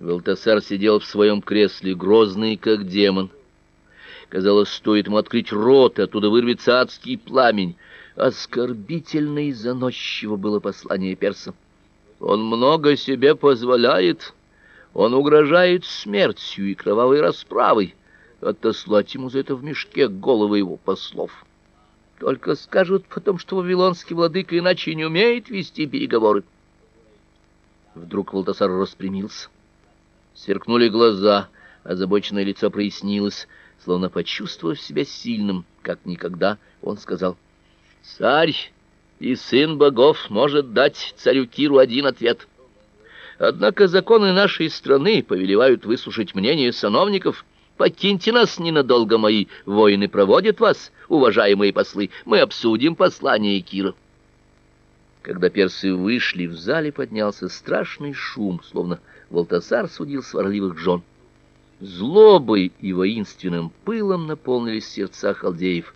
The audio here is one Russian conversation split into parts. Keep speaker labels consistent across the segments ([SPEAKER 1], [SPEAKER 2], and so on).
[SPEAKER 1] Валтасар сидел в своем кресле, грозный, как демон. Казалось, стоит ему открыть рот, оттуда вырвется адский пламень. Оскорбительно и заносчиво было послание перса. Он много себе позволяет. Он угрожает смертью и кровавой расправой. Отослать ему за это в мешке головы его послов. Только скажут потом, что вавилонский владыка иначе не умеет вести переговоры. Вдруг Валтасар распрямился. Сверкнули глаза, озабоченное лицо прояснилось, словно почувствовав себя сильным, как никогда, он сказал: "Царь и сын богов может дать царю Киру один ответ. Однако законы нашей страны повелевают выслушать мнение сановников. Покиньте нас ненадолго, мои воины проводят вас, уважаемые послы. Мы обсудим послание Кира". Когда персы вышли, в зале поднялся страшный шум, словно Валтасар судил сварливых жен. Злобой и воинственным пылом наполнились сердца халдеев.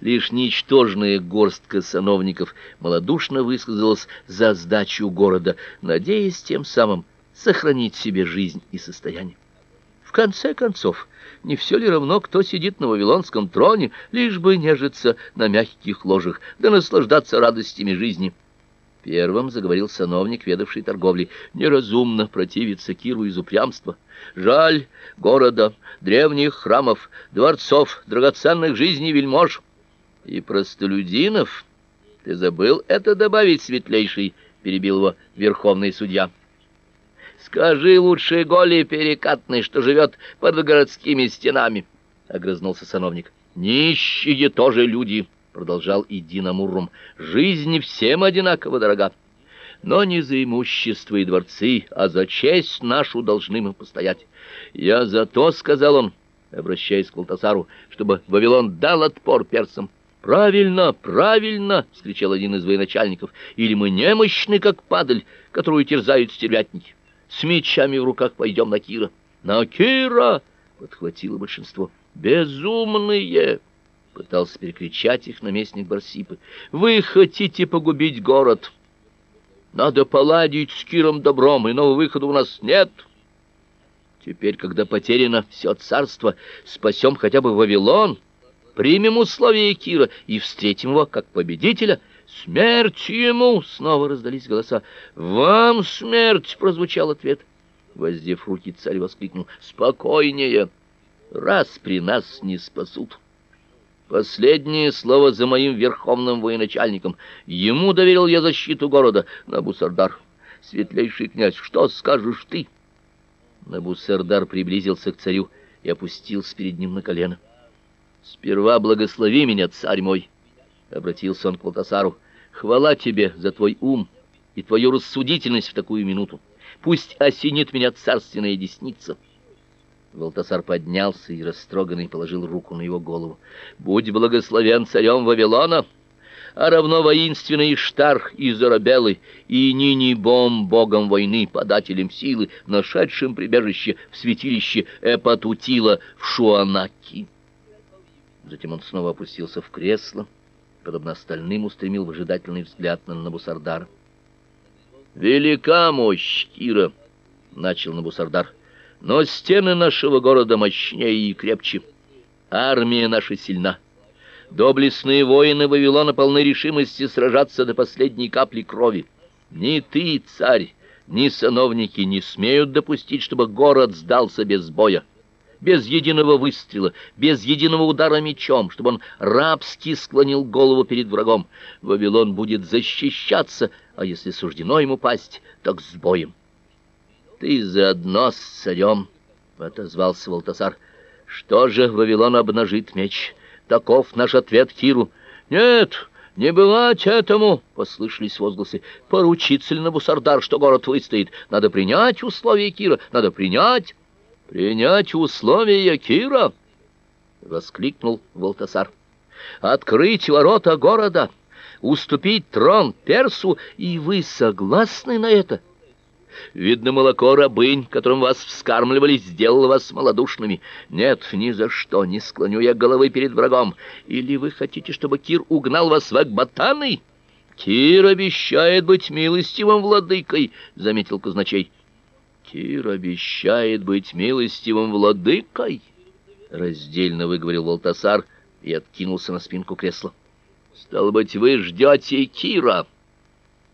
[SPEAKER 1] Лишь ничтожная горстка сановников малодушно высказалась за сдачу города, надеясь тем самым сохранить себе жизнь и состояние. В конце концов, не все ли равно, кто сидит на вавилонском троне, лишь бы нежиться на мягких ложах, да наслаждаться радостями жизни? Первым заговорил сановник, ведавший торговлей. Неразумно противиться Киру из упрямства. Жаль города, древних храмов, дворцов, драгоценных жизней вельмож и простолюдинов. Ты забыл это добавить, светлейший, перебил его верховный судья. Скажи лучше Голи перекатный, что живет под городскими стенами, огрызнулся сановник. Нищие тоже люди продолжал Идина Муррум. Жизнь всем одинаково дорога. Но не за имущество и дворцы, а за честь нашу должны мы постоять. Я за то, сказал он, обращаясь к Валтасару, чтобы Вавилон дал отпор персам. Правильно, правильно, вскричал один из военачальников. Или мы немощны, как падаль, которую терзают стервятники. С мечами в руках пойдем на Кира. На Кира, подхватило большинство. Безумные пытался перекричать их наместник Барсипы. Вы хотите погубить город? Надо поладить с Киром добром, иного выхода у нас нет. Теперь, когда потеряно все царство, спасем хотя бы Вавилон, примем условия Кира и встретим его как победителя. Смерть ему! Снова раздались голоса. Вам смерть! прозвучал ответ. Воздев руки, царь воскликнул: "Спокойнее! Раз при нас не спасут". Последнее слово за моим верховным военачальником. Ему доверил я защиту города, Набусардар. Светлейший князь, что скажешь ты? Набусардар приблизился к царю и опустился перед ним на колено. Сперва благослови меня, царь мой, обратился он к Валтасару. Хвала тебе за твой ум и твою рассудительность в такую минуту. Пусть осенит меня царственная десница. Валтасар поднялся и растроганный положил руку на его голову. Будь благословен царем Вавилона, а равно воинственный Иштар из Арабелы и Нинибом, богом войны, подателем силы, нашедшим прибежище в святилище Эпатутила в Шуанаки. Затем он снова опустился в кресло, подобно остальным устремил выжидательный взгляд на Набусардара. Велика мощь Кира, начал Набусардар. Но стены нашего города мощнее и крепче. Армия наша сильна. Доблестные воины Вавилона полны решимости сражаться до последней капли крови. Ни ты, царь, ни сановники не смеют допустить, чтобы город сдался без боя, без единого выстрела, без единого удара мечом, чтобы он рабски склонил голову перед врагом. Вавилон будет защищаться, а если суждено ему пасть, так с боем. Ты заодно с царем, — отозвался Валтасар. Что же Вавилон обнажит меч? Таков наш ответ Киру. Нет, не бывать этому, — послышались возгласы. Поручится ли Набусардар, что город выстоит? Надо принять условия Кира, надо принять. Принять условия Кира? — воскликнул Валтасар. Открыть ворота города, уступить трон Персу, и вы согласны на это? — Видно, молоко рабынь, которым вас вскармливали, сделало вас малодушными. Нет, ни за что не склоню я головы перед врагом. Или вы хотите, чтобы Кир угнал вас в Экбатаны? Кир обещает быть милостивым владыкой, заметил казначей. Кир обещает быть милостивым владыкой, раздельно выговорил Волтасар и откинулся на спинку кресла. Стало быть, вы ждете Кира? —